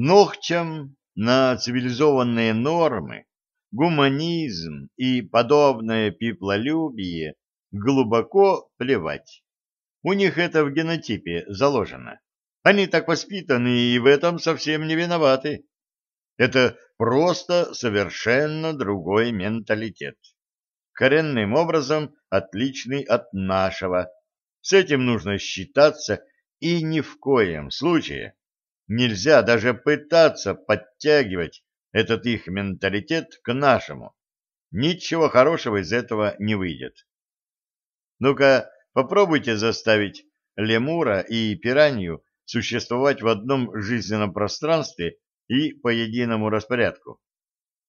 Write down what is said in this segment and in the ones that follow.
Ногчам на цивилизованные нормы, гуманизм и подобное пиплолюбие глубоко плевать. У них это в генотипе заложено. Они так воспитаны и в этом совсем не виноваты. Это просто совершенно другой менталитет. Коренным образом отличный от нашего. С этим нужно считаться и ни в коем случае нельзя даже пытаться подтягивать этот их менталитет к нашему. Ничего хорошего из этого не выйдет. Ну-ка, попробуйте заставить лемура и пиранью существовать в одном жизненном пространстве и по единому распорядку.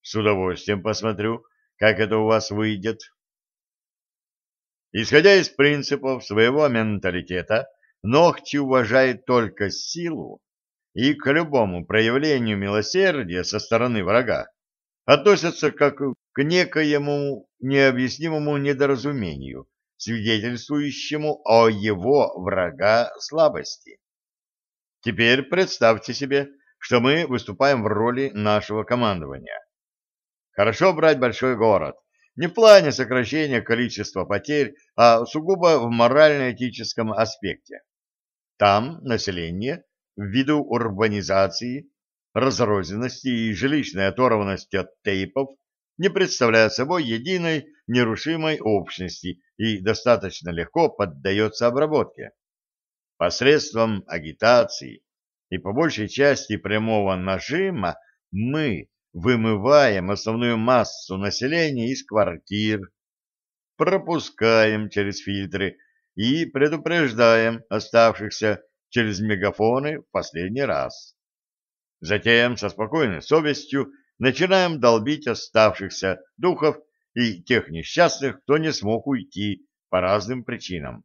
С удовольствием посмотрю, как это у вас выйдет. Исходя из принципов своего менталитета, Ногти уважает только силу и к любому проявлению милосердия со стороны врага относятся как к некоему необъяснимому недоразумению, свидетельствующему о его врага слабости. Теперь представьте себе, что мы выступаем в роли нашего командования. Хорошо брать большой город, не в плане сокращения количества потерь, а сугубо в морально-этическом аспекте. Там население, ввиду урбанизации, разрозненности и жилищной оторванности от тейпов, не представляет собой единой нерушимой общности и достаточно легко поддается обработке. Посредством агитации и по большей части прямого нажима мы вымываем основную массу населения из квартир, пропускаем через фильтры и предупреждаем оставшихся через мегафоны в последний раз. Затем со спокойной совестью начинаем долбить оставшихся духов и тех несчастных, кто не смог уйти по разным причинам,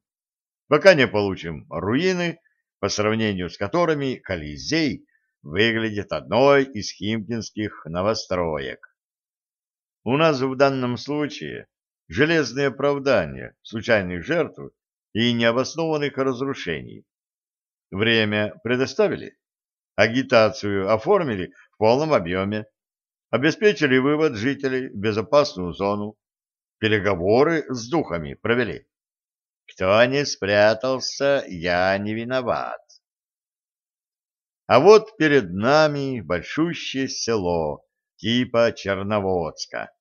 пока не получим руины, по сравнению с которыми Колизей выглядит одной из химкинских новостроек. У нас в данном случае железное оправдание случайных жертв и необоснованных разрушений. Время предоставили, агитацию оформили в полном объеме, обеспечили вывод жителей в безопасную зону, переговоры с духами провели. Кто не спрятался, я не виноват. А вот перед нами большущее село типа Черноводска.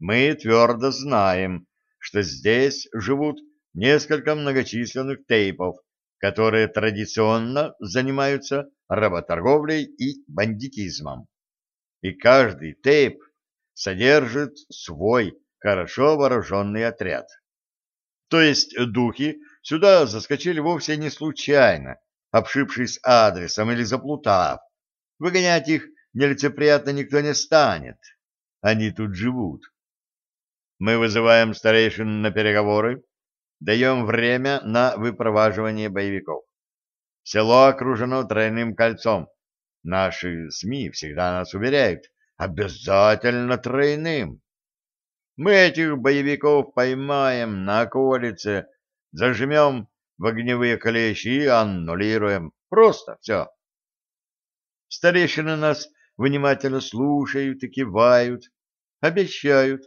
Мы твердо знаем, что здесь живут несколько многочисленных тейпов, которые традиционно занимаются работорговлей и бандитизмом. И каждый тейп содержит свой хорошо вооруженный отряд. То есть духи сюда заскочили вовсе не случайно, обшившись адресом или заплутав. Выгонять их нелицеприятно никто не станет. Они тут живут. Мы вызываем старейшин на переговоры, даем время на выпроваживание боевиков. Село окружено тройным кольцом. Наши СМИ всегда нас уверяют, обязательно тройным. Мы этих боевиков поймаем на околице, зажмем в огневые клещи и аннулируем. Просто все. Старейшины нас внимательно слушают и кивают, обещают,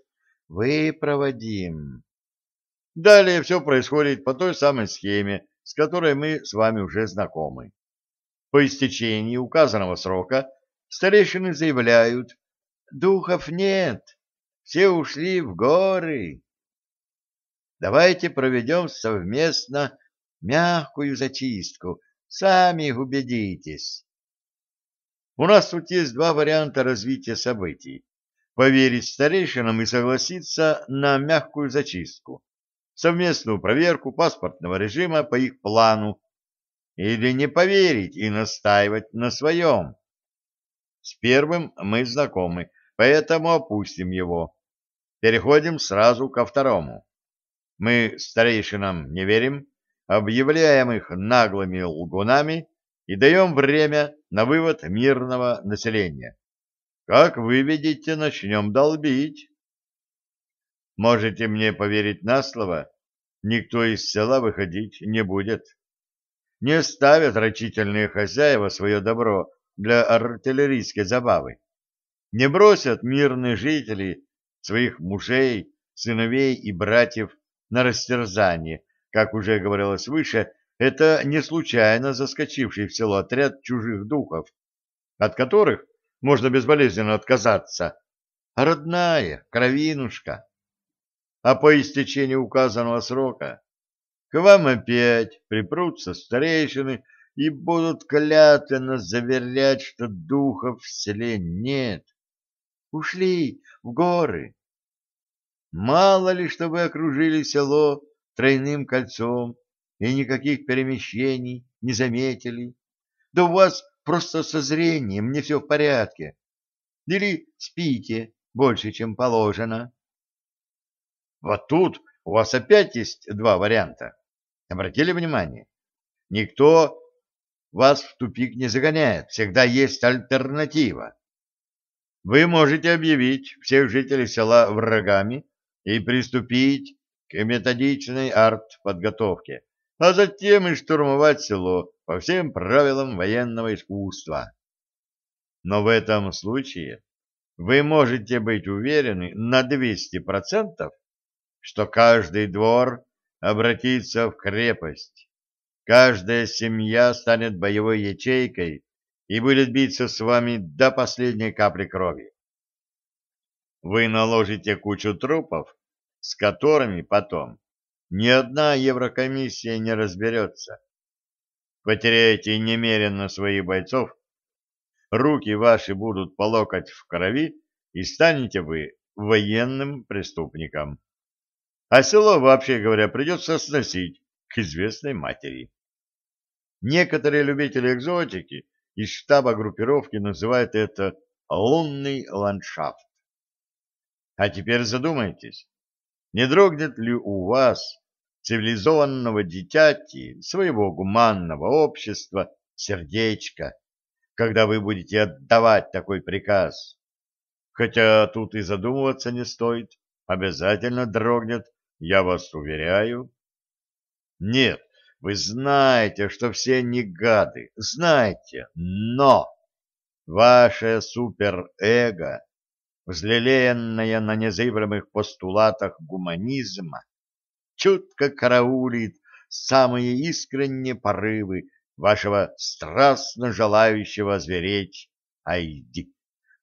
выпроводим. Далее все происходит по той самой схеме, с которой мы с вами уже знакомы. По истечении указанного срока старейшины заявляют, духов нет, все ушли в горы. Давайте проведем совместно мягкую зачистку, сами убедитесь. У нас тут есть два варианта развития событий. Поверить старейшинам и согласиться на мягкую зачистку совместную проверку паспортного режима по их плану или не поверить и настаивать на своем. С первым мы знакомы, поэтому опустим его. Переходим сразу ко второму. Мы старейшинам не верим, объявляем их наглыми лгунами и даем время на вывод мирного населения. Как вы видите, начнем долбить. Можете мне поверить на слово, никто из села выходить не будет. Не ставят рачительные хозяева свое добро для артиллерийской забавы. Не бросят мирные жители своих мужей, сыновей и братьев на растерзание, как уже говорилось выше, это не случайно заскочивший в село отряд чужих духов, от которых можно безболезненно отказаться, родная, кровинушка. А по истечении указанного срока к вам опять припрутся старейшины и будут клятвенно заверять, что духов в селе нет. Ушли в горы. Мало ли, что вы окружили село тройным кольцом и никаких перемещений не заметили. Да у вас просто со зрением не все в порядке. Или спите больше, чем положено. Вот тут у вас опять есть два варианта. Обратили внимание? Никто вас в тупик не загоняет, всегда есть альтернатива. Вы можете объявить всех жителей села врагами и приступить к методичной артподготовке, а затем и штурмовать село по всем правилам военного искусства. Но в этом случае вы можете быть уверены на 200%, что каждый двор обратится в крепость, каждая семья станет боевой ячейкой и будет биться с вами до последней капли крови. Вы наложите кучу трупов, с которыми потом ни одна Еврокомиссия не разберется. Потеряете немерено своих бойцов, руки ваши будут по локоть в крови, и станете вы военным преступником. А село, вообще говоря, придется сносить к известной матери. Некоторые любители экзотики из штаба группировки называют это лунный ландшафт. А теперь задумайтесь, не дрогнет ли у вас, цивилизованного дитяти, своего гуманного общества, сердечко, когда вы будете отдавать такой приказ? Хотя тут и задумываться не стоит, обязательно дрогнет, я вас уверяю. Нет, вы знаете, что все не гады, знаете, но ваше суперэго, взлелеянное на незыблемых постулатах гуманизма, чутко караулит самые искренние порывы вашего страстно желающего звереть Айди.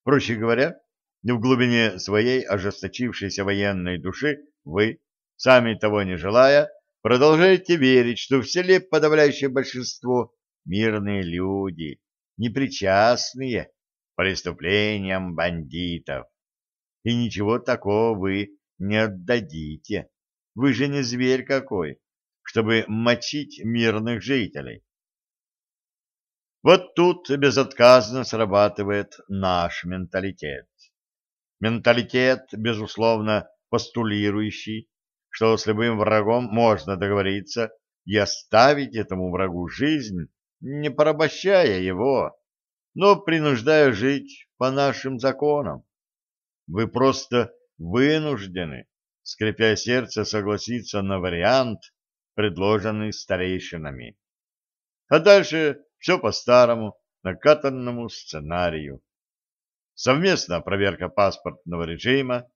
Проще говоря, в глубине своей ожесточившейся военной души вы, сами того не желая, Продолжаете верить, что в селе подавляющее большинство мирные люди, непричастные к преступлениям бандитов. И ничего такого вы не отдадите. Вы же не зверь какой, чтобы мочить мирных жителей. Вот тут безотказно срабатывает наш менталитет. Менталитет, безусловно, постулирующий, что с любым врагом можно договориться и оставить этому врагу жизнь, не порабощая его, но принуждая жить по нашим законам. Вы просто вынуждены, скрипя сердце, согласиться на вариант, предложенный старейшинами. А дальше все по старому, накатанному сценарию. Совместная проверка паспортного режима,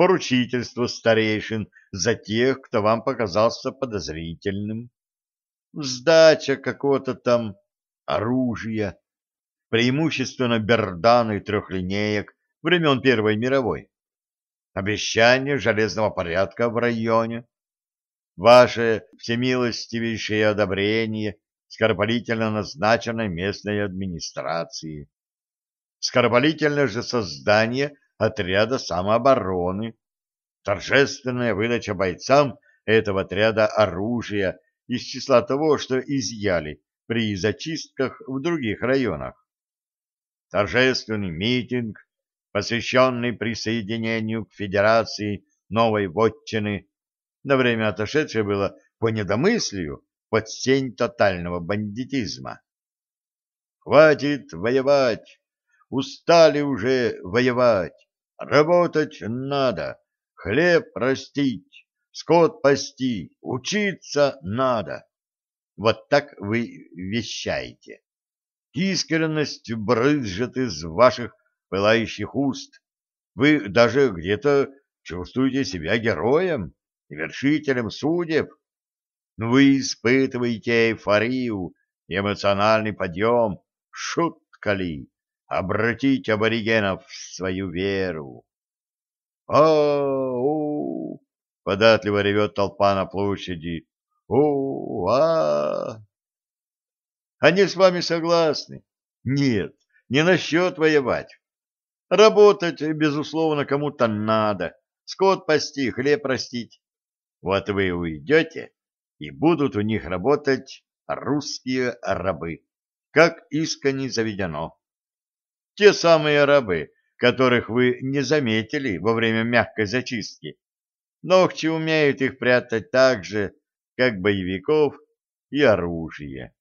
поручительство старейшин за тех, кто вам показался подозрительным, сдача какого-то там оружия, преимущественно бердан и трехлинеек времен Первой мировой, обещание железного порядка в районе, ваше всемилостивейшее одобрение скоропалительно назначенной местной администрации, скоропалительное же создание отряда самообороны, торжественная выдача бойцам этого отряда оружия из числа того, что изъяли при зачистках в других районах. Торжественный митинг, посвященный присоединению к Федерации новой вотчины, на время отошедшее было по недомыслию под сень тотального бандитизма. Хватит воевать, устали уже воевать, Работать надо, хлеб растить, скот пасти, учиться надо. Вот так вы вещаете. Искренность брызжет из ваших пылающих уст. Вы даже где-то чувствуете себя героем, вершителем судеб. Вы испытываете эйфорию, эмоциональный подъем. Шутка ли? Обратить аборигенов в свою веру. «А-у!» — податливо ревет толпа на площади. «У-а!» Они с вами согласны? Нет, не насчет воевать. Работать, безусловно, кому-то надо. Скот пасти, хлеб растить. Вот вы уйдете, и будут у них работать русские рабы, как искренне заведено. Те самые рабы, которых вы не заметили во время мягкой зачистки. Ногти умеют их прятать так же, как боевиков и оружие.